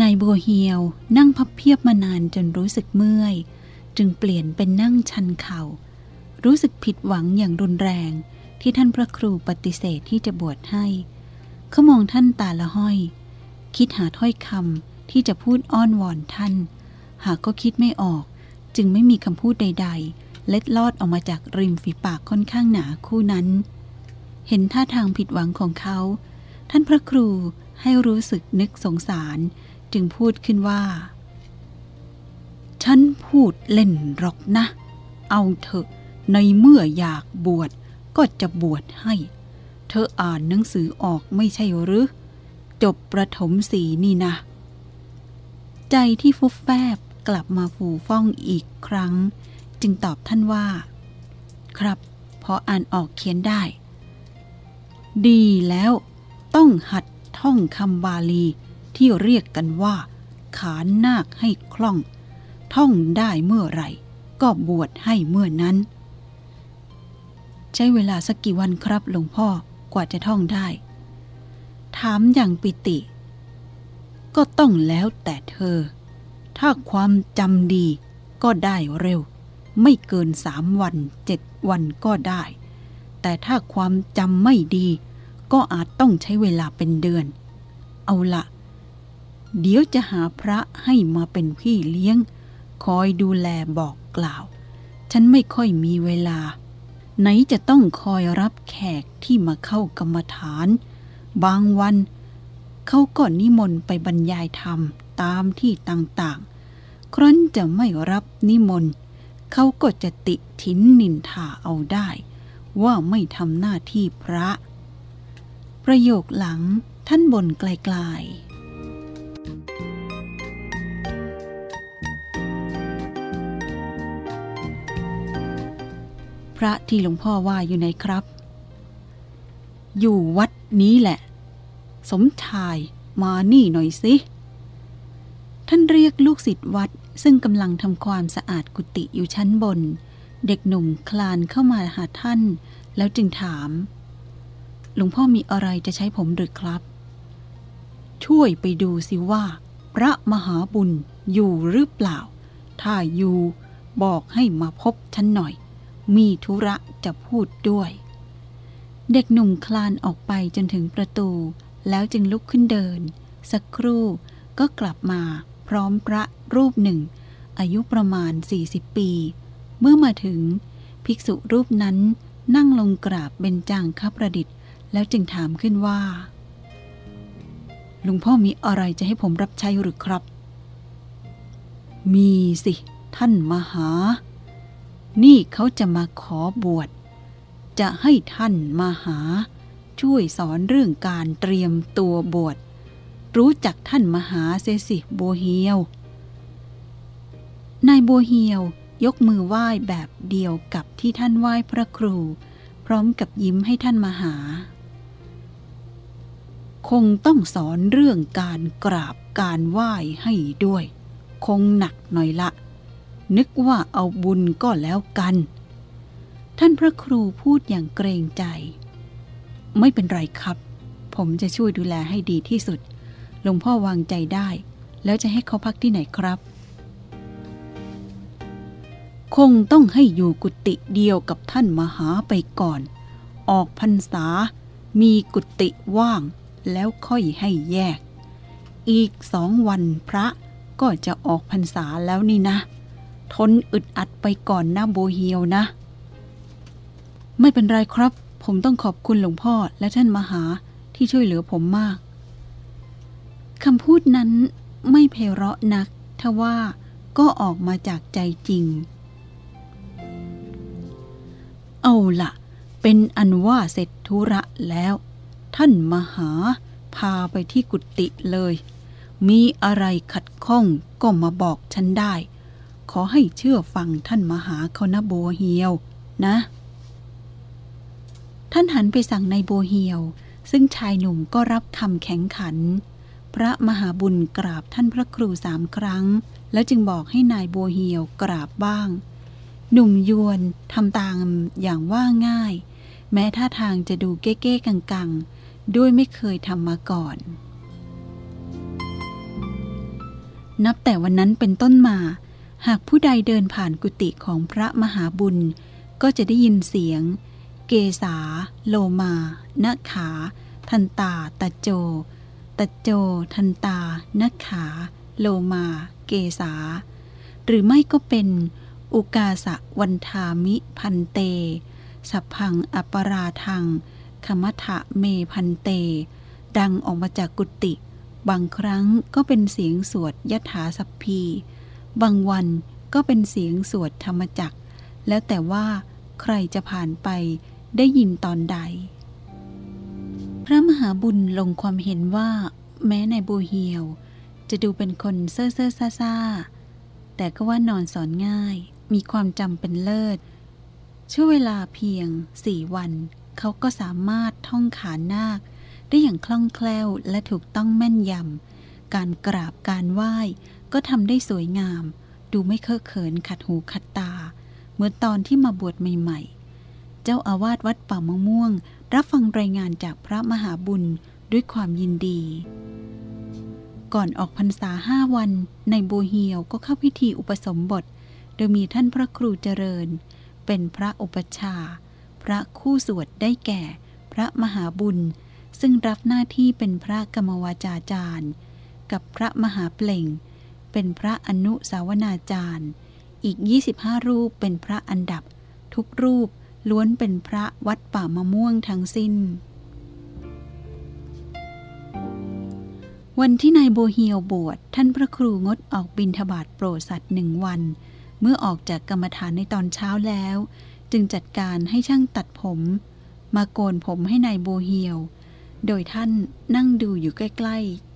นายบัวเฮียวนั่งพับเพียบมานานจนรู้สึกเมื่อย จึงเปลี่ยนเป็นนั่งชันเขา่า รู้สึกผิดหวังอย่างรุนแรงที่ท่านพระครูปฏิเสธที่จะบวชให้เขามองท่านตาละห้อย คิดหาถ้อยคำที่จะพูดอ้อนวอนท่าน หากก็คิดไม่ออก จึงไม่มีคำพูดใด ๆ เล็ดลอดออกมาจากริมฝีปากค่อนข้างหนาคู่นั้น เห็นท่าทางผิดหวังของเขา ท่านพระครูให้รู้สึกนึกสงสาร จึงพูดขึ้นว่า ฉันพูดเล่นหรอกนะ เอาเถอะในเมื่ออยากบวชก็จะบวชให้ เธออ่านหนังสือออกไม่ใช่หรือ จบประถมสีนี่นะ ใจที่ฟุบแฟบกลับมาฟูฟ่องอีกครั้ง จึงตอบท่านว่า ครับ พออ่านออกเขียนได้ ดีแล้วต้องหัดท่องคำบาลี ที่เรียกกันว่า ขานนาคให้คล่อง ท่องได้เมื่อไหร่ ก็บวชให้เมื่อนั้น ใช้เวลาสักกี่วันครับหลวงพ่อกว่าจะท่องได้ ถามอย่างปิติ ก็ต้องแล้วแต่เธอ ถ้าความจำดีก็ได้เร็ว ไม่เกินสามวันเจ็ดวันก็ได้ แต่ถ้าความจำไม่ดี ก็อาจต้องใช้เวลาเป็นเดือน เอาละ เดี๋ยวจะหาพระให้มาเป็นพี่เลี้ยง คอยดูแลบอกกล่าว ฉันไม่ค่อยมีเวลา ไหนจะต้องคอยรับแขกที่มาเข้ากรรมฐาน บางวันเขาก็นิมนต์ไปบรรยายธรรมตามที่ต่างๆ ครั้นจะไม่รับนิมนต์เขาก็จะติถินนินทาเอาได้ ว่าไม่ทำหน้าที่พระ ประโยคหลังท่านบ่นไกลๆ พระที่หลวงพ่อว่าอยู่ไหนครับ อยู่วัดนี้แหละ สมชายมานี่หน่อยสิ ท่านเรียกลูกศิษย์วัดซึ่งกำลังทำความสะอาดกุฏิอยู่ชั้นบน เด็กหนุ่มคลานเข้ามาหาท่าน แล้วจึงถาม หลวงพ่อมีอะไรจะใช้ผมหรือครับ ช่วยไปดูสิว่า พระมหาบุญอยู่หรือเปล่า ถ้าอยู่บอกให้มาพบฉันหน่อย มีธุระจะพูดด้วย เด็กหนุ่มคลานออกไปจนถึงประตู แล้วจึงลุกขึ้นเดิน สักครู่ก็กลับมาพร้อมพระรูปหนึ่ง อายุประมาณ 40 ปี เมื่อมาถึง ภิกษุรูปนั้นนั่งลงกราบเบญจางคประดิษฐ์ แล้วจึงถามขึ้นว่าลวงพ่อมีอะไรจะให้ผมรับใช้หรือครับ มีสิ ท่านมหา นี่เขาจะมาขอบวช จะให้ท่านมาหา ช่วยสอนเรื่องการเตรียมตัวบวช รู้จักท่านมหาเสสิบัวเฮียว นายบัวเฮียวยกมือไหว้แบบเดียวกับที่ท่านไหว้พระครู พร้อมกับยิ้มให้ท่านมหา คงต้องสอนเรื่องการกราบการไหว้ให้ด้วย คงหนักหน่อยละ นึกว่าเอาบุญก็แล้วกัน ท่านพระครูพูดอย่างเกรงใจ ไม่เป็นไรครับ ผมจะช่วยดูแลให้ดีที่สุด หลวงพ่อวางใจได้ แล้วจะให้เขาพักที่ไหนครับ คงต้องให้อยู่กุฏิเดียวกับท่านมหาไปก่อน ออกพรรษา มีกุฏิว่างแล้วค่อยให้แยก อีกสองวันพระก็จะออกพรรษาแล้วนี่นะ ทนอึดอัดไปก่อนนะโบเฮียวนะ ไม่เป็นไรครับ ผมต้องขอบคุณหลวงพ่อและท่านมหาที่ช่วยเหลือผมมากคำพูดนั้นไม่เพเราะนักทว่าก็ออกมาจากใจจริง เอาละ เป็นอันว่าเสร็จธุระแล้ว ท่านมหาพาไปที่กุฏิเลย มีอะไรขัดข้องก็มาบอกฉันได้ ขอให้เชื่อฟังท่านมหาเขานะโบเฮียวนะ ท่านหันไปสั่งในโบเฮียว ซึ่งชายหนุ่มก็รับคำแข็งขัน พระมหาบุญกราบท่านพระครูสามครั้ง แล้วจึงบอกให้นายโบเฮียวกราบบ้าง หนุ่มยวนทำตามอย่างว่าง่าย แม้ท่าทางจะดูเก้ๆกังๆ ด้วยไม่เคยทำมาก่อนนับแต่วันนั้นเป็นต้นมา หากผู้ใดเดินผ่านกุฏิของพระมหาบุญ ก็จะได้ยินเสียง เกษา โลมานะขา ทันตา ตะโจ ตะโจ ทันตานะขา โลมา เกษา หรือไม่ก็เป็น อุกาสะวันทามิพันเต สัพพังอปราทังคมทะเมพันเต ดังออกมาจากกุฏิบางครั้งก็เป็นเสียงสวดยถาสัพพี บางวันก็เป็นเสียงสวดธรรมจักแล้วแต่ว่าใครจะผ่านไปได้ยินตอนใด พระมหาบุญลงความเห็นว่า แม้ในโบเฮียว จะดูเป็นคนเซ่อเซ่อซ่าซาแต่ก็ว่านอนสอนง่าย มีความจำเป็นเลิศ ช่วเวลาเพียงสี่วัน เขาก็สามารถท่องขานาค ได้อย่างคล่องแคล่วและถูกต้องแม่นยำการกราบการไหว้ ก็ทำได้สวยงาม ดูไม่เคอะเขินขัดหูขัดตาเมื่อตอนที่มาบวชใหม่ ๆ เจ้าอาวาสวัดป่ามะม่วง รับฟังรายงานจากพระมหาบุญด้วยความยินดี ก่อนออกพรรษาห้าวันในโบเฮียวก็เข้าพิธีอุปสมบท โดยมีท่านพระครูเจริญ เป็นพระอุปชา พระคู่สวดได้แก่ พระมหาบุญ ซึ่งรับหน้าที่เป็นพระกรรมวาจาจารย์ กับพระมหาเปล่ง เป็นพระอนุสาวนาจารย์ อีก 25 รูปเป็นพระอันดับ ทุกรูปล้วนเป็นพระวัดป่ามะม่วงทั้งสิ้น วันที่นายโบเฮียวบวชท่านพระครูงดออกบินทบาทโปรดสัตว์หนึ่งวัน เมื่อออกจากกรรมฐานในตอนเช้าแล้ว จึงจัดการให้ช่างตัดผม มาโกนผมให้ในายโบเฮียว โดยท่านนั่งดูอยู่ใกล้ ๆ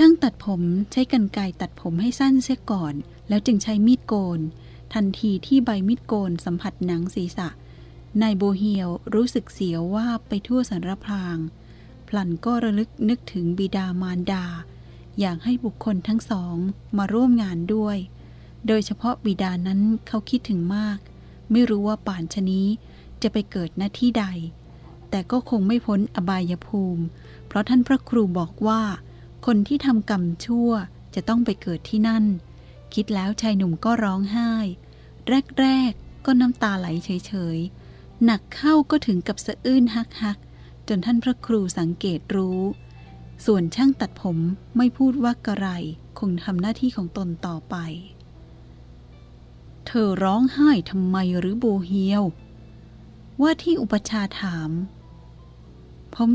ช่างตัดผมใช้กันไกรตัดผมให้สั้นเสียก่อน แล้วจึงใช้มีดโกน ทันทีที่ใบมีดโกนสัมผัสหนังศีรษะ นายโบเฮียวรู้สึกเสียวว่าไปทั่วสันรพราง พลันก็ระลึกนึกถึงบิดามารดา อยากให้บุคคลทั้งสองมาร่วมงานด้วย โดยเฉพาะบิดานั้นเขาคิดถึงมาก ไม่รู้ว่าป่านชนี้จะไปเกิดหน้าที่ใด แต่ก็คงไม่พ้นอบายภูมิ เพราะท่านพระครูบอกว่า คนที่ทำกรรมชั่วจะต้องไปเกิดที่นั่น คิดแล้วชายหนุ่มก็ร้องไห้ แรกๆ ก็น้ำตาไหลเฉยๆ หนักเข้าก็ถึงกับสะอื้นฮักๆ จนท่านพระครูสังเกตรู้ ส่วนช่างตัดผมไม่พูดว่ากระไร คงทำหน้าที่ของตนต่อไป เธอร้องไห้ทำไมหรือโบเฮียว ว่าที่อุปชาถาม ผม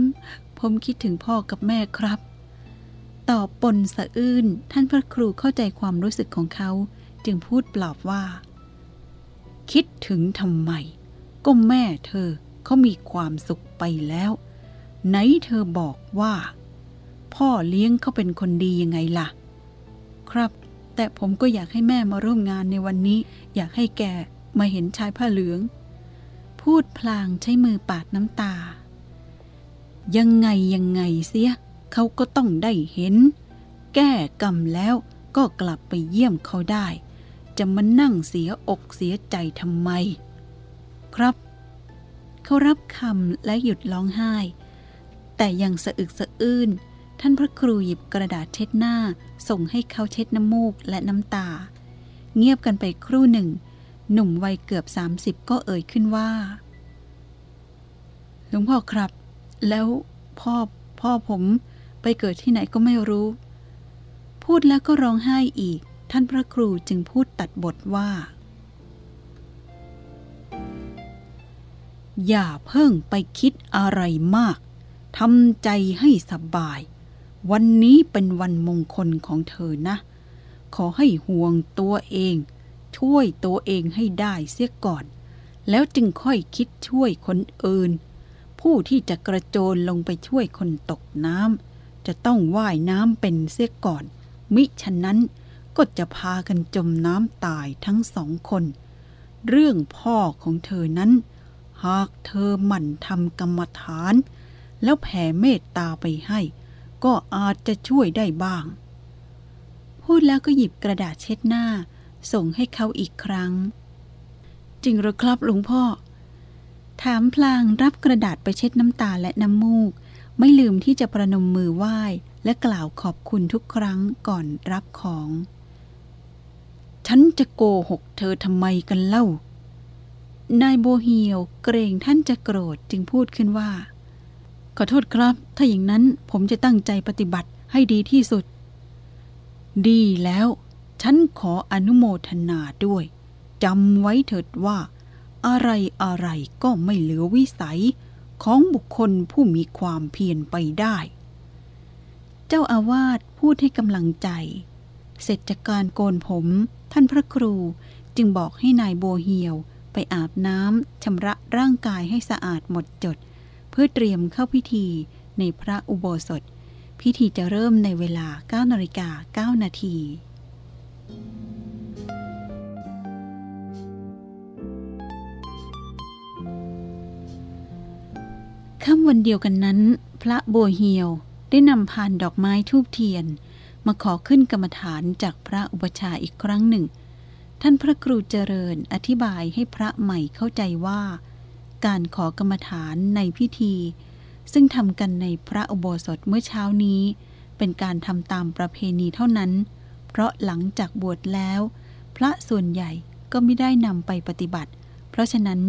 ผมคิดถึงพ่อกับแม่ครับ ตอบปนสะอื้นท่านพระครูเข้าใจความรู้สึกของเขา จึงพูดปลอบว่า คิดถึงทำไม ก็แม่เธอเขามีความสุขไปแล้ว ไหนเธอบอกว่า พ่อเลี้ยงเขาเป็นคนดียังไงล่ะ ครับ แต่ผมก็อยากให้แม่มาร่วมงานในวันนี้ อยากให้แกมาเห็นชายผ้าเหลือง พูดพลางใช้มือปาดน้ำตา ยังไงยังไงเสีย เขาก็ต้องได้เห็น แก้กรรมแล้วก็กลับไปเยี่ยมเขาได้ จะมานั่งเสียอกเสียใจทำไม ครับ เขารับคำและหยุดร้องไห้ แต่ยังสะอึกสะอื้นท่านพระครูหยิบกระดาษเช็ดหน้า ส่งให้เขาเช็ดน้ำมูกและน้ำตา เงียบกันไปครู่หนึ่ง หนุ่มวัยเกือบ 30 ก็เอ่ยขึ้นว่าหลวงพ่อครับ แล้วพ่อพ่อผม ไปเกิดที่ไหนก็ไม่รู้ พูดแล้วก็ร้องไห้อีก ท่านพระครูจึงพูดตัดบทว่า อย่าเพิ่งไปคิดอะไรมากทำใจให้สบาย วันนี้เป็นวันมงคลของเธอนะ ขอให้ห่วงตัวเอง ช่วยตัวเองให้ได้เสียก่อน แล้วจึงค่อยคิดช่วยคนอื่น ผู้ที่จะกระโจนลงไปช่วยคนตกน้ำ จะต้องว่ายน้ำเป็นเสียก่อน มิฉะนั้นก็จะพากันจมน้ำตายทั้งสองคน เรื่องพ่อของเธอนั้น หากเธอหมั่นทำกรรมฐาน แล้วแผ่เมตตาไปให้ ก็อาจจะช่วยได้บ้าง พูดแล้วก็หยิบกระดาษเช็ดหน้า ส่งให้เขาอีกครั้ง จริงหรือครับหลวงพ่อ ถามพลางรับกระดาษไปเช็ดน้ำตาและน้ำมูก ไม่ลืมที่จะประนมมือไหว้ และกล่าวขอบคุณทุกครั้งก่อนรับของ ฉันจะโกหกเธอทำไมกันเล่า นายโบเฮียวเกรงท่านจะโกรธจึงพูดขึ้นว่า ขอโทษครับ ถ้าอย่างนั้นผมจะตั้งใจปฏิบัติให้ดีที่สุด ดีแล้ว ฉันขออนุโมทนาด้วยจำไว้เถิดว่า อะไรอะไรก็ไม่เหลือวิสัย ของบุคคลผู้มีความเพียรไปได้ เจ้าอาวาสพูดให้กำลังใจ เสร็จจากการโกนผม ท่านพระครูจึงบอกให้นายโบเฮียวไปอาบน้ำชำระร่างกายให้สะอาดหมดจด เพื่อเตรียมเข้าพิธีในพระอุโบสถ พิธีจะเริ่มในเวลา9นาฬิกา9นาที ค่ำวันเดียวกันนั้น พระโบเฮียวได้นำพานดอกไม้ทูบเทียน มาขอขึ้นกรรมฐานจากพระอุปชาอีกครั้งหนึ่ง ท่านพระครูเจริญอธิบายให้พระใหม่เข้าใจว่า การขอกรรมฐานในพิธี ซึ่งทำกันในพระอุโบสถเมื่อเช้านี้ เป็นการทำตามประเพณีเท่านั้น เพราะหลังจากบวชแล้ว พระส่วนใหญ่ก็ไม่ได้นำไปปฏิบัติ เพราะฉะนั้น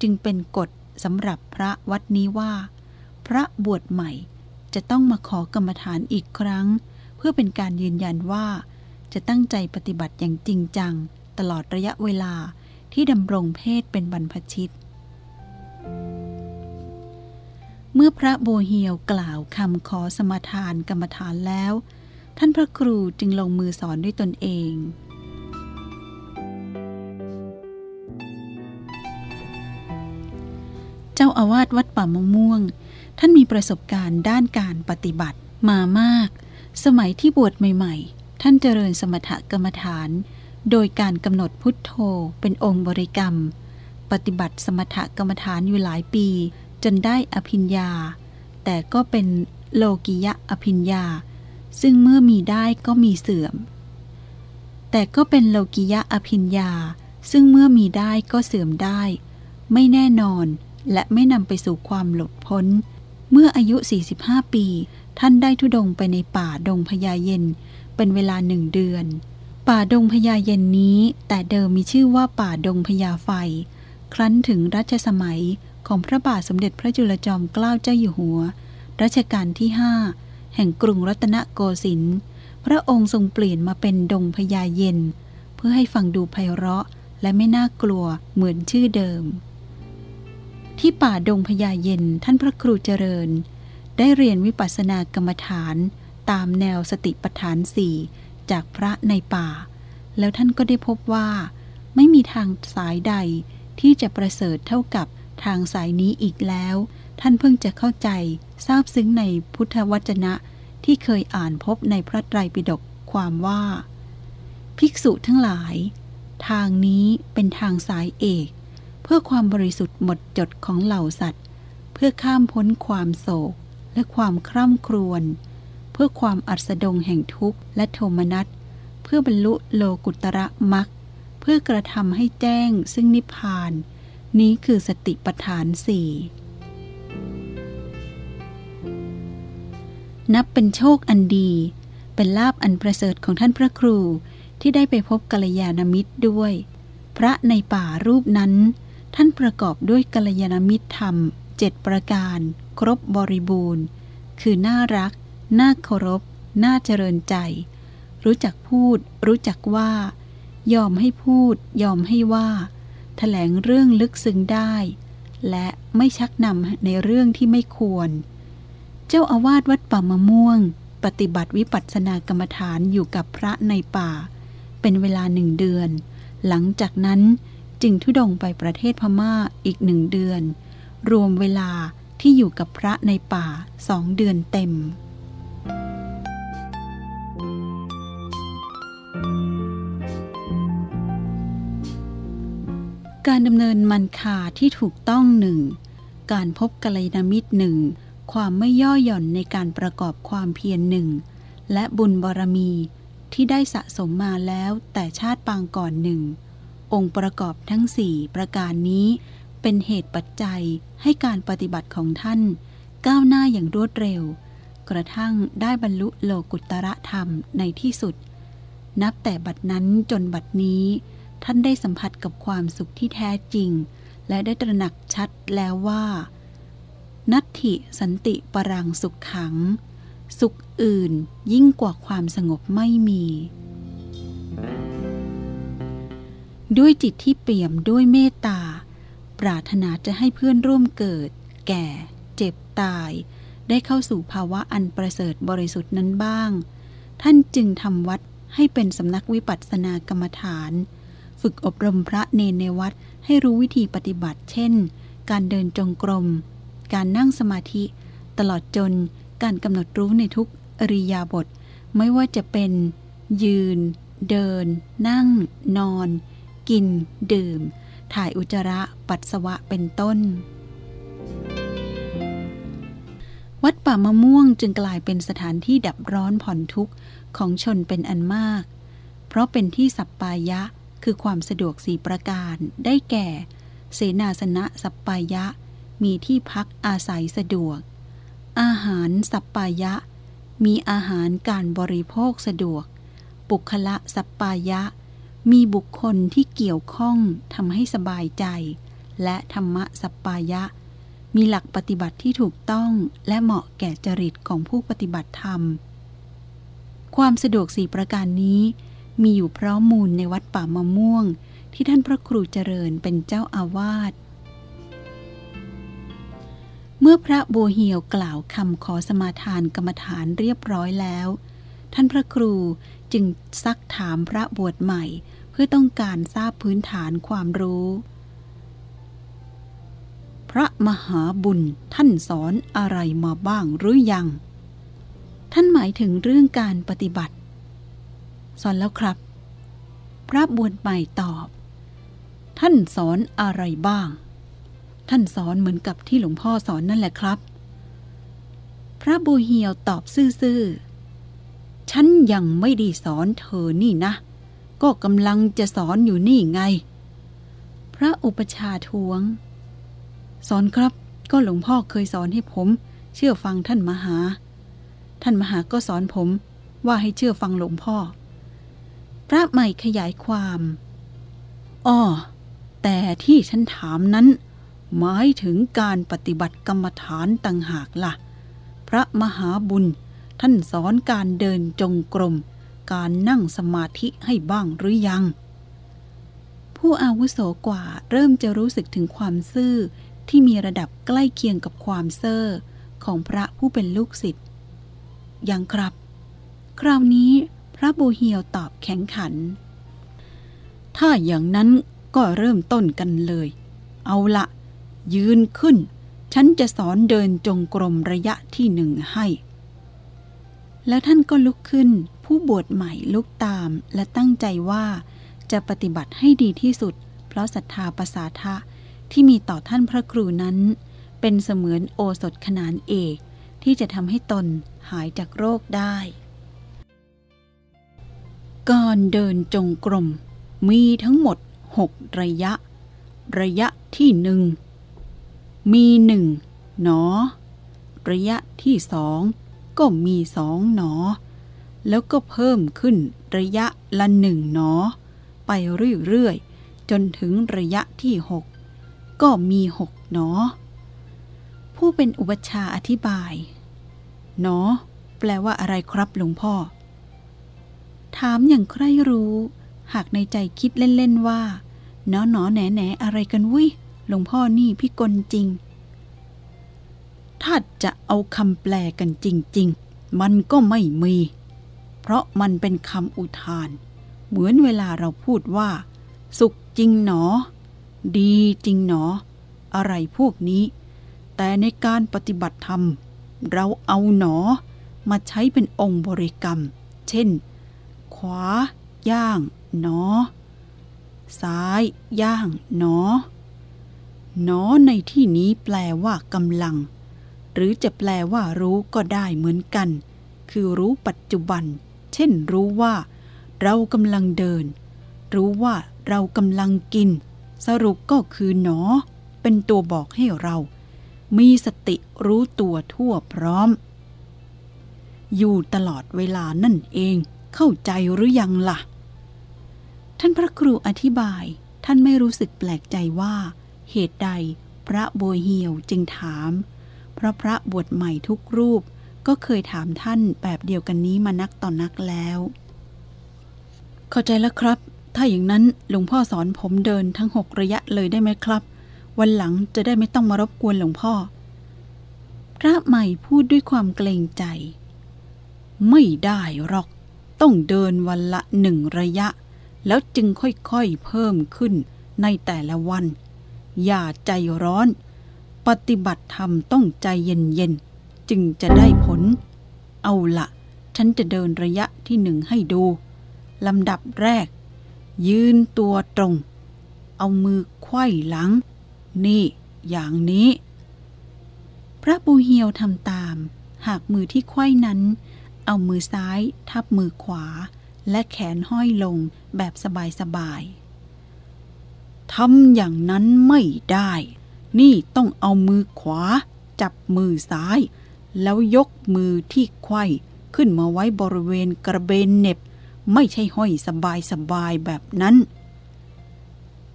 จึงเป็นกฎ สำหรับพระวัดนี้ว่า พระบวชใหม่จะต้องมาขอกรรมฐานอีกครั้ง เพื่อเป็นการยืนยันว่า จะตั้งใจปฏิบัติอย่างจริงจัง ตลอดระยะเวลาที่ดำรงเพศเป็นบรรพชิต เมื่อพระโบเฮียวกล่าวคำขอสมาทานกรรมฐานแล้ว ท่านพระครูจึงลงมือสอนด้วยตนเอง เจ้าอาวาสวัดป่ามะม่วง ท่านมีประสบการณ์ด้านการปฏิบัติมามาก สมัยที่บวชใหม่ ๆ ท่านเจริญสมถกรรมฐาน โดยการกำหนดพุทโธเป็นองค์บริกรรม ปฏิบัติสมถกรรมฐานอยู่หลายปี จนได้อภิญญา แต่ก็เป็นโลกิยะอภิญญา ซึ่งเมื่อมีได้ก็มีเสื่อม แต่ก็เป็นโลกิยะอภิญญา ซึ่งเมื่อมีได้ก็เสื่อมได้ ไม่แน่นอน และไม่นำไปสู่ความหลุดพ้น เมื่ออายุ 45 ปี ท่านได้ทุดงไปในป่าดงพญาเย็น เป็นเวลาหนึ่งเดือน ป่าดงพญาเย็นนี้ แต่เดิมมีชื่อว่าป่าดงพญาไฟ ครั้นถึงรัชสมัยของพระบาทสมเด็จพระจุลจอมเกล้าเจ้าอยู่หัว รัชกาลที่หแห่งกรุงรัตนโกสินทร์พระองค์ทรงเปลี่ยนมาเป็นดงพญาเย็น เพื่อให้ฟังดูไพเราะและไม่น่ากลัวเหมือนชื่อเดิม ที่ป่าดงพญาเย็นท่านพระครูเจริญ ได้เรียนวิปัสสนากรรมฐานตามแนวสติปัฏฐานสี่จากพระในป่า แล้วท่านก็ได้พบว่า ไม่มีทางสายใดที่จะประเสริฐเท่ากับทางสายนี้อีกแล้ว ท่านเพิ่งจะเข้าใจทราบซึ้งในพุทธวจนะที่เคยอ่านพบในพระไตรปิฎกความว่า ภิกษุทั้งหลาย ทางนี้เป็นทางสายเอก พื่อความบริสุทธิ์หมดจดของเหล่าสัตว์ เพื่อข้ามพ้นความโศกและความคร่ำครวญ เพื่อความอัศดงแห่งทุกข์และโทมนัส เพื่อบรรลุโลกุตระมักเพื่อกระทำให้แจ้งซึ่งนิพพาน นี้คือสติปัฏฐานสี่นับเป็นโชคอันดี เป็นลาบอันประเสริฐของท่านพระครูที่ได้ไปพบกัลยาณมิตรด้วย พระในป่ารูปนั้น ท่านประกอบด้วยกัลยาณมิตรธรรมเจ็ดประการ ครบบริบูรณ์ คือน่ารัก น่าเคารพ น่าเจริญใจ รู้จักพูด รู้จักว่า ยอมให้พูด ยอมให้ว่าถแถลงเรื่องลึกซึ้งได้ และไม่ชักนำในเรื่องที่ไม่ควร เจ้าอาวาสวัดป่ามะม่วง ปฏิบัติวิปัสสนากรรมฐานอยู่กับพระในป่า เป็นเวลาหนึ่งเดือน หลังจากนั้น จึงทุดงไปประเทศพม่าอีกหนึ่งเดือน รวมเวลาที่อยู่กับพระในป่าสองเดือนเต็ม การดำเนินมันคาที่ถูกต้องหนึ่ง การพบกัลยาณมิตรหนึ่ง ความไม่ย่อหย่อนในการประกอบความเพียรหนึ่ง และบุญบารมีที่ได้สะสมมาแล้วแต่ชาติปางก่อนหนึ่ง องค์ประกอบทั้งสี่ประการนี้ เป็นเหตุปัจจัยให้การปฏิบัติของท่าน ก้าวหน้าอย่างรวดเร็ว กระทั่งได้บรรลุโลกุตระธรรมในที่สุด นับแต่บัดนั้นจนบัดนี้ ท่านได้สัมผัสกับความสุขที่แท้จริง และได้ตระหนักชัดแล้วว่า นัตถิสันติปรังสุขขัง สุขอื่นยิ่งกว่าความสงบไม่มี ด้วยจิตที่เปี่ยมด้วยเมตตา ปรารถนาจะให้เพื่อนร่วมเกิด แก่ เจ็บตาย ได้เข้าสู่ภาวะอันประเสริฐบริสุทธิ์นั้นบ้าง ท่านจึงทำวัดให้เป็นสำนักวิปัสสนากรรมฐาน ฝึกอบรมพระเนนในวัดให้รู้วิธีปฏิบัติ เช่น การเดินจงกรม การนั่งสมาธิ ตลอดจนการกำหนดรู้ในทุกอริยาบท ไม่ว่าจะเป็น ยืน เดิน นั่ง นอน กิน ดื่ม ถ่ายอุจจาระ ปัสสาวะเป็นต้น วัดป่ามะม่วงจึงกลายเป็นสถานที่ดับร้อนผ่อนทุกข์ของชนเป็นอันมาก เพราะเป็นที่สัปปายะคือความสะดวกสีประการได้แก่ เสนาสนะสัปปายะ มีที่พักอาศัยสะดวก อาหารสัปปายะ มีอาหารการบริโภคสะดวก ปุคละสัปปายะ มีบุคคลที่เกี่ยวข้องทำให้สบายใจ และธรรมะสัปปายะ มีหลักปฏิบัติที่ถูกต้องและเหมาะแก่จริตของผู้ปฏิบัติธรรม ความสะดวกสี่ประการนี้ มีอยู่พร้อมมูลในวัดป่ามะม่วง ที่ท่านพระครูเจริญเป็นเจ้าอาวาสเมื่อพระโบเฮียวกล่าวคำขอสมาทานกรรมฐานเรียบร้อยแล้ว ท่านพระครูจึงซักถามพระบวชใหม่ พื่อต้องการทราบพื้นฐานความรู้ พระมหาบุญท่านสอนอะไรมาบ้างหรือยัง ท่านหมายถึงเรื่องการปฏิบัติ สอนแล้วครับ พระบวชใหม่ตอบ ท่านสอนอะไรบ้าง ท่านสอนเหมือนกับที่หลวงพ่อสอนนั่นแหละครับ พระบูเฮียวตอบซื่อๆฉันยังไม่ได้สอนเธอนี่นะ ก็กำลังจะสอนอยู่นี่ไง พระอุปชาทวง สอนครับก็หลวงพ่อเคยสอนให้ผม เชื่อฟังท่านมหา ท่านมหาก็สอนผมว่าให้เชื่อฟังหลวงพ่อ พระใหม่ขยายความอ้อแต่ที่ฉันถามนั้น หมายถึงการปฏิบัติกรรมฐานต่างหากละ่ะ พระมหาบุญท่านสอนการเดินจงกรม การนั่งสมาธิให้บ้างหรือยัง ผู้อาวุโสกว่าเริ่มจะรู้สึกถึงความซื่อที่มีระดับใกล้เคียงกับความเซ่อของพระผู้เป็นลูกศิษย์ยังครับ คราวนี้พระบูเฮียวตอบแข็งขัน ถ้าอย่างนั้นก็เริ่มต้นกันเลย เอาละ ยืนขึ้น ฉันจะสอนเดินจงกรมระยะที่หนึ่งให้ แล้วท่านก็ลุกขึ้น ผู้บวชใหม่ลุกตามและตั้งใจว่าจะปฏิบัติให้ดีที่สุด เพราะศรัทธาประสาทะที่มีต่อท่านพระครูนั้น เป็นเสมือนโอสถขนานเอกที่จะทำให้ตนหายจากโรคได้การเดินจงกรม มีทั้งหมดหกระยะ ระยะที่หนึ่งมีหนึ่งหนอ ระยะที่สองก็มีสองหนอ แล้วก็เพิ่มขึ้นระยะละหนึ่งหนอ ไปเรื่อยๆ จนถึงระยะที่หกก็มีหกหนอ ผู้เป็นอุปชาอธิบาย หนอ แปลว่าอะไรครับหลวงพ่อ ถามอย่างใครรู้ หากในใจคิดเล่น ๆ ว่าหนอหนอแหนแหนอะไรกันวิหลวงพ่อนี่พี่กลจริง ถ้าจะเอาคำแปลกันจริง ๆ มันก็ไม่มี เพราะมันเป็นคำอุทาน เหมือนเวลาเราพูดว่า สุขจริงหนอ ดีจริงหนอ อะไรพวกนี้ แต่ในการปฏิบัติธรรม เราเอาหนอ มาใช้เป็นองค์บริกรรม เช่น ขวา ย่าง หนอ ซ้าย ย่าง หนอ หนอในที่นี้แปลว่ากำลัง หรือจะแปลว่ารู้ก็ได้เหมือนกัน คือรู้ปัจจุบัน ช่นรู้ว่า เรากำลังเดิน รู้ว่าเรากำลังกิน สรุปก็คือหนอ เป็นตัวบอกให้เรา มีสติรู้ตัวทั่วพร้อม อยู่ตลอดเวลานั่นเองเข้าใจหรือยังล่ะ ท่านพระครูอธิบายท่านไม่รู้สึกแปลกใจว่า เหตุใดพระโบยเหียวจึงถาม เพราะพระบวชใหม่ทุกรูป ก็เคยถามท่านแบบเดียวกันนี้มานักต่อนนักแล้ว เข้าใจแล้วครับ ถ้าอย่างนั้นหลวงพ่อสอนผมเดินทั้งหกระยะเลยได้ไหมครับ วันหลังจะได้ไม่ต้องมารบกวนหลวงพ่อ พระใหม่พูดด้วยความเกรงใจ ไม่ได้หรอก ต้องเดินวันละหนึ่งระยะ แล้วจึงค่อยๆเพิ่มขึ้นในแต่ละวัน อย่าใจร้อน ปฏิบัติธรรมต้องใจเย็นๆ จึงจะได้ ผลเอาละฉันจะเดินระยะที่หนึ่งให้ดูลำดับแรก ยืนตัวตรง เอามือไขว้หลัง นี่ อย่างนี้ พระบูเฮียวทำตาม หากมือที่ไขว้นั้น เอามือซ้ายทับมือขวา และแขนห้อยลงแบบสบายๆทำอย่างนั้นไม่ได้ นี่ต้องเอามือขวา จับมือซ้าย แล้วยกมือที่ไขว้ขึ้นมาไว้บริเวณกระเบนเน็บ ไม่ใช่ห้อยสบายสบายแบบนั้น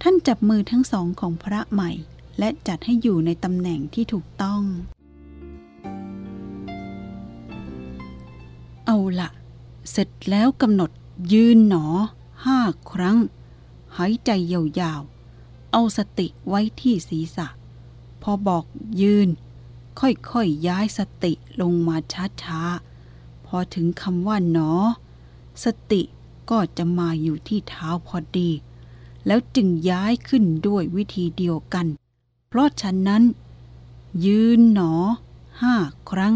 ท่านจับมือทั้งสองของพระใหม่ และจัดให้อยู่ในตำแหน่งที่ถูกต้อง เอาละเสร็จแล้วกำหนดยืนหนอห้าครั้ง หายใจยาวๆ เอาสติไว้ที่ศีรษะ พอบอกยืน ค่อยๆยย้ายสติลงมาช้าๆ พอถึงคำว่าหนอ สติก็จะมาอยู่ที่เท้าพอดี แล้วจึงย้ายขึ้นด้วยวิธีเดียวกัน เพราะฉะนั้น ยืนหนอห้าครั้ง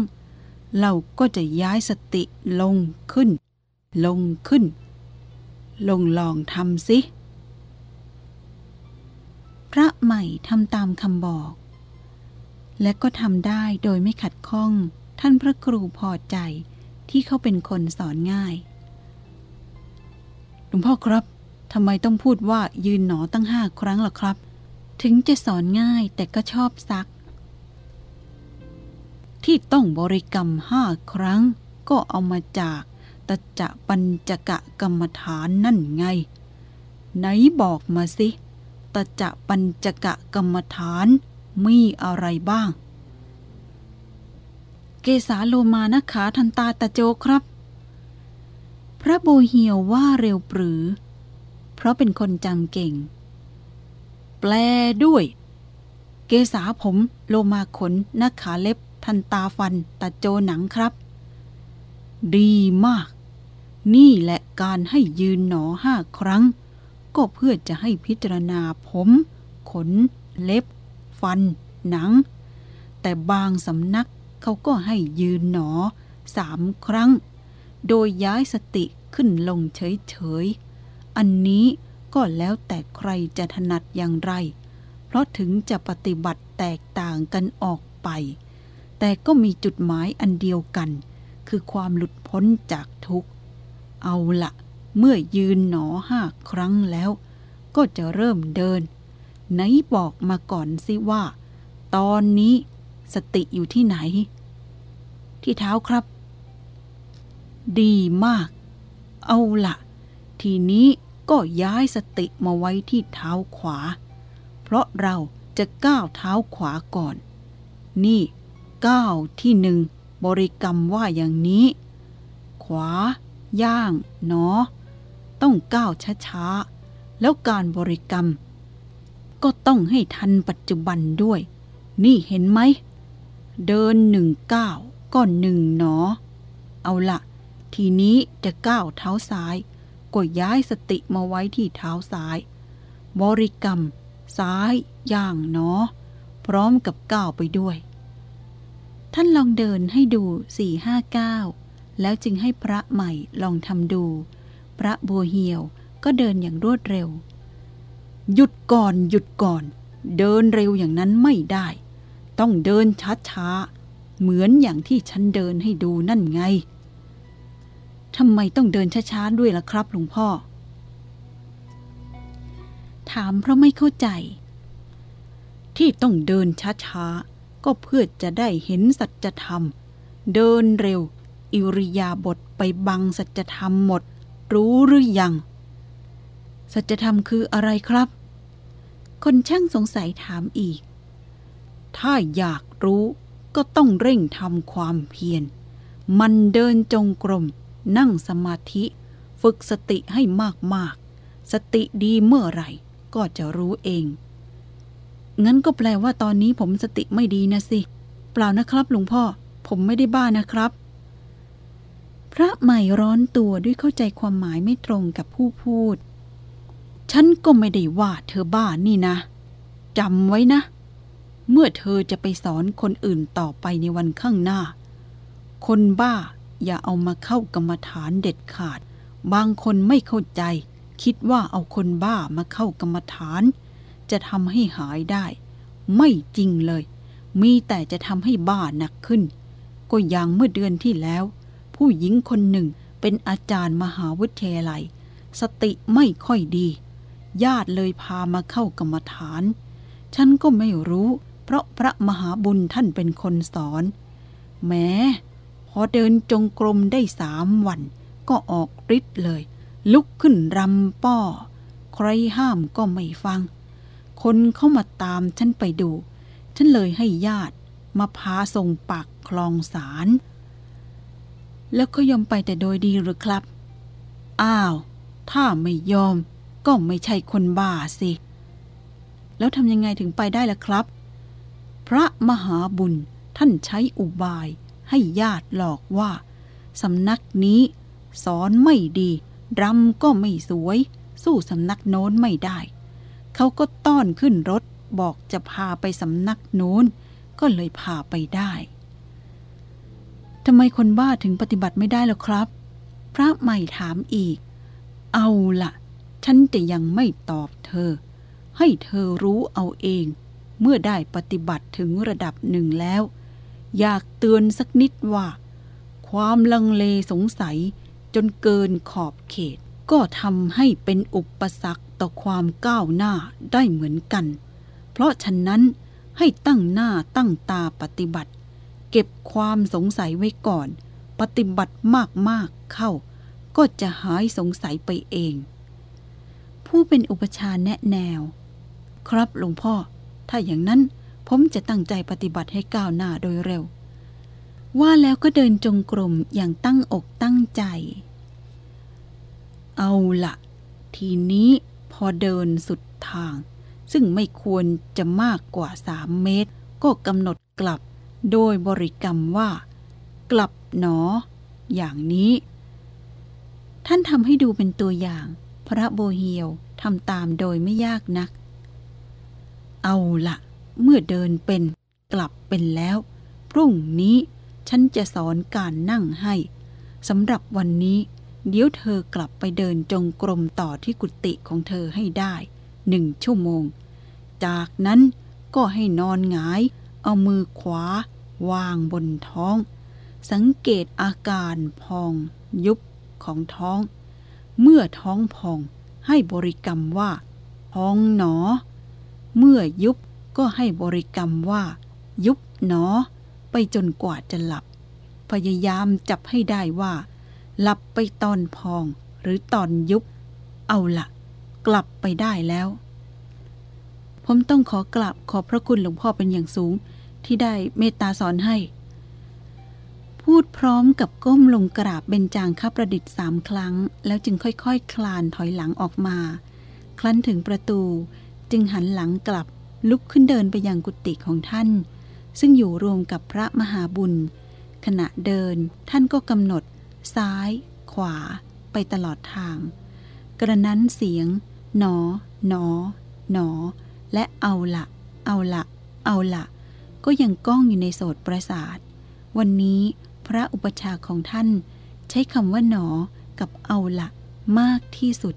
เราก็จะย้ายสติลงขึ้น ลงขึ้น ลงลองทำสิ พระใหม่ทำตามคำบอก และก็ทำได้โดยไม่ขัดข้อง ท่านพระครูพอใจที่เขาเป็นคนสอนง่าย หลวงพ่อครับทำไมต้องพูดว่ายืนหนอตั้งห้าครั้งล่ะครับ ถึงจะสอนง่ายแต่ก็ชอบซัก ที่ต้องบริกรรมห้าครั้ง ก็เอามาจากตจะปัญจกะกรรมฐานนั่นไง ไหนบอกมาสิตจะปัญจกะกรรมฐาน มีอะไรบ้าง เกสาโลมานะขาทันตาตะโจครับ พระโบเฮียวว่าเร็วปรือ เพราะเป็นคนจำเก่ง แปลด้วย เกษาผม โลมาขนนักขาเล็บ ทันตาฟันตะโจหนังครับ ดีมาก นี่แหละการให้ยืนหนอห้าครั้ง ก็เพื่อจะให้พิจารณาผม ขนเล็บ ฟัน หนัง แต่บางสำนักเขาก็ให้ยืนหนอสามครั้ง โดยย้ายสติขึ้นลงเฉยๆ อันนี้ก็แล้วแต่ใครจะถนัดอย่างไร เพราะถึงจะปฏิบัติแตกต่างกันออกไป แต่ก็มีจุดหมายอันเดียวกัน คือความหลุดพ้นจากทุกข์ เอาละเมื่อยืนหนอห้าครั้งแล้ว ก็จะเริ่มเดิน ไหนบอกมาก่อนสิว่า ตอนนี้สติอยู่ที่ไหน ที่เท้าครับ ดีมาก เอาละทีนี้ก็ย้ายสติมาไว้ที่เท้าขวา เพราะเราจะก้าวเท้าขวาก่อน นี่ก้าวที่หนึ่งบริกรรมว่าอย่างนี้ ขวา ย่าง หนอ ต้องก้าวช้าๆ แล้วการบริกรรม ก็ต้องให้ทันปัจจุบันด้วย นี่เห็นไหม เดินหนึ่งก้าวก็หนึ่งหนอ เอาละ ทีนี้จะก้าวเท้าซ้าย ก็ย้ายสติมาไว้ที่เท้าซ้าย บริกรรม ซ้ายย่างหนอ พร้อมกับก้าวไปด้วย ท่านลองเดินให้ดูสี่ห้าก้าวแล้วจึงให้พระใหม่ลองทำดู พระบัวเหียวก็เดินอย่างรวดเร็ว หยุดก่อนหยุดก่อน เดินเร็วอย่างนั้นไม่ได้ ต้องเดินช้าๆ เหมือนอย่างที่ฉันเดินให้ดูนั่นไงทำไมต้องเดินช้าๆด้วยล่ะครับหลวงพ่อ ถามเพราะไม่เข้าใจ ที่ต้องเดินช้าๆก็เพื่อจะได้เห็นสัจธรรม เดินเร็ว อิริยาบถไปบังสัจธรรมหมด รู้หรือยัง สัจธรรมคืออะไรครับ คนช่างสงสัยถามอีก ถ้าอยากรู้ก็ต้องเร่งทำความเพียร มันเดินจงกรม นั่งสมาธิ ฝึกสติให้มาก ๆ สติดีเมื่อไหร่ ก็จะรู้เอง งั้นก็แปลว่าตอนนี้ผมสติไม่ดีนะสิ เปล่านะครับหลวงพ่อ ผมไม่ได้บ้านะครับ พระใหม่ร้อนตัวด้วยเข้าใจความหมายไม่ตรงกับผู้พูด ฉันก็ไม่ได้ว่าเธอบ้านี่นะจำไว้นะ เมื่อเธอจะไปสอนคนอื่นต่อไปในวันข้างหน้า คนบ้าอย่าเอามาเข้ากรรมฐานเด็ดขาด บางคนไม่เข้าใจ คิดว่าเอาคนบ้ามาเข้ากรรมฐาน จะทำให้หายได้ ไม่จริงเลย มีแต่จะทำให้บ้าหนักขึ้น ก็อย่างเมื่อเดือนที่แล้ว ผู้หญิงคนหนึ่งเป็นอาจารย์มหาวิทยาลัย สติไม่ค่อยดี ญาติเลยพามาเข้ากรรมฐาน ฉันก็ไม่รู้ เพราะพระมหาบุญท่านเป็นคนสอน แม้พอเดินจงกรมได้สามวัน ก็ออกฤทธิ์เลย ลุกขึ้นรำป้อ ใครห้ามก็ไม่ฟัง คนเข้ามาตามฉันไปดู ฉันเลยให้ญาติมาพาส่งปากคลองสาร แล้วเขายอมไปแต่โดยดีหรือครับ อ้าว ถ้าไม่ยอม ก็ไม่ใช่คนบ้าสิ แล้วทำยังไงถึงไปได้ล่ะครับ พระมหาบุญท่านใช้อุบายให้ญาติหลอกว่าสำนักนี้สอนไม่ดีรำก็ไม่สวย สู้สำนักโน้นไม่ได้ เขาก็ต้อนขึ้นรถบอกจะพาไปสำนักโน้น ก็เลยพาไปได้ทำไมคนบ้าถึงปฏิบัติไม่ได้ล่ะครับ พระใหม่ถามอีก เอาละ ฉันจะยังไม่ตอบเธอ ให้เธอรู้เอาเอง เมื่อได้ปฏิบัติถึงระดับหนึ่งแล้ว อยากเตือนสักนิดว่า ความลังเลสงสัยจนเกินขอบเขต ก็ทำให้เป็นอุปสรรคต่อความก้าวหน้าได้เหมือนกัน เพราะฉะนั้นให้ตั้งหน้าตั้งตาปฏิบัติ เก็บความสงสัยไว้ก่อน ปฏิบัติมากๆเข้า ก็จะหายสงสัยไปเอง ผู้เป็นอุปชาแนะแนว ครับหลวงพ่อ ถ้าอย่างนั้นผมจะตั้งใจปฏิบัติให้ก้าวหน้าโดยเร็ว ว่าแล้วก็เดินจงกรมอย่างตั้งอกตั้งใจ เอาละทีนี้พอเดินสุดทาง ซึ่งไม่ควรจะมากกว่าสามเมตร ก็กำหนดกลับโดยบริกรรมว่า กลับหนอ อย่างนี้ ท่านทำให้ดูเป็นตัวอย่าง พระโบเฮียวทำตามโดยไม่ยากนัก เอาละเมื่อเดินเป็นกลับเป็นแล้ว พรุ่งนี้ฉันจะสอนการนั่งให้สำหรับวันนี้เดี๋ยวเธอกลับไปเดินจงกรมต่อที่กุฏิของเธอให้ได้หนึ่งชั่วโมง จากนั้นก็ให้นอนหงาย เอามือขวา วางบนท้อง สังเกตอาการพองยุบของท้อง เมื่อท้องพองให้บริกรรมว่า ท้องหนอ เมื่อยุบก็ให้บริกรรมว่า ยุบหนอ ไปจนกว่าจะหลับ พยายามจับให้ได้ว่า หลับไปตอนพองหรือตอนยุบ เอาละกลับไปได้แล้ว ผมต้องขอกลับขอบพระคุณหลวงพ่อเป็นอย่างสูงที่ได้เมตตาสอนให้ พูดพร้อมกับก้มลงกราบเบญจางคประดิษฐ์สามครั้ง แล้วจึงค่อยๆคคลานถอยหลังออกมา ครั้นถึงประตูจึงหันหลังกลับลุกขึ้นเดินไปยังกุฏิของท่าน ซึ่งอยู่รวมกับพระมหาบุญ ขณะเดินท่านก็กำหนด ซ้าย ขวา ไปตลอดทาง กระนั้นเสียง หนอ หนอ หนอ และเอาละเอาละเอาละก็ยังก้องอยู่ในโสดประสาท วันนี้ พระอุปชาของท่าน ใช้คำว่าหนอกับเอาละมากที่สุด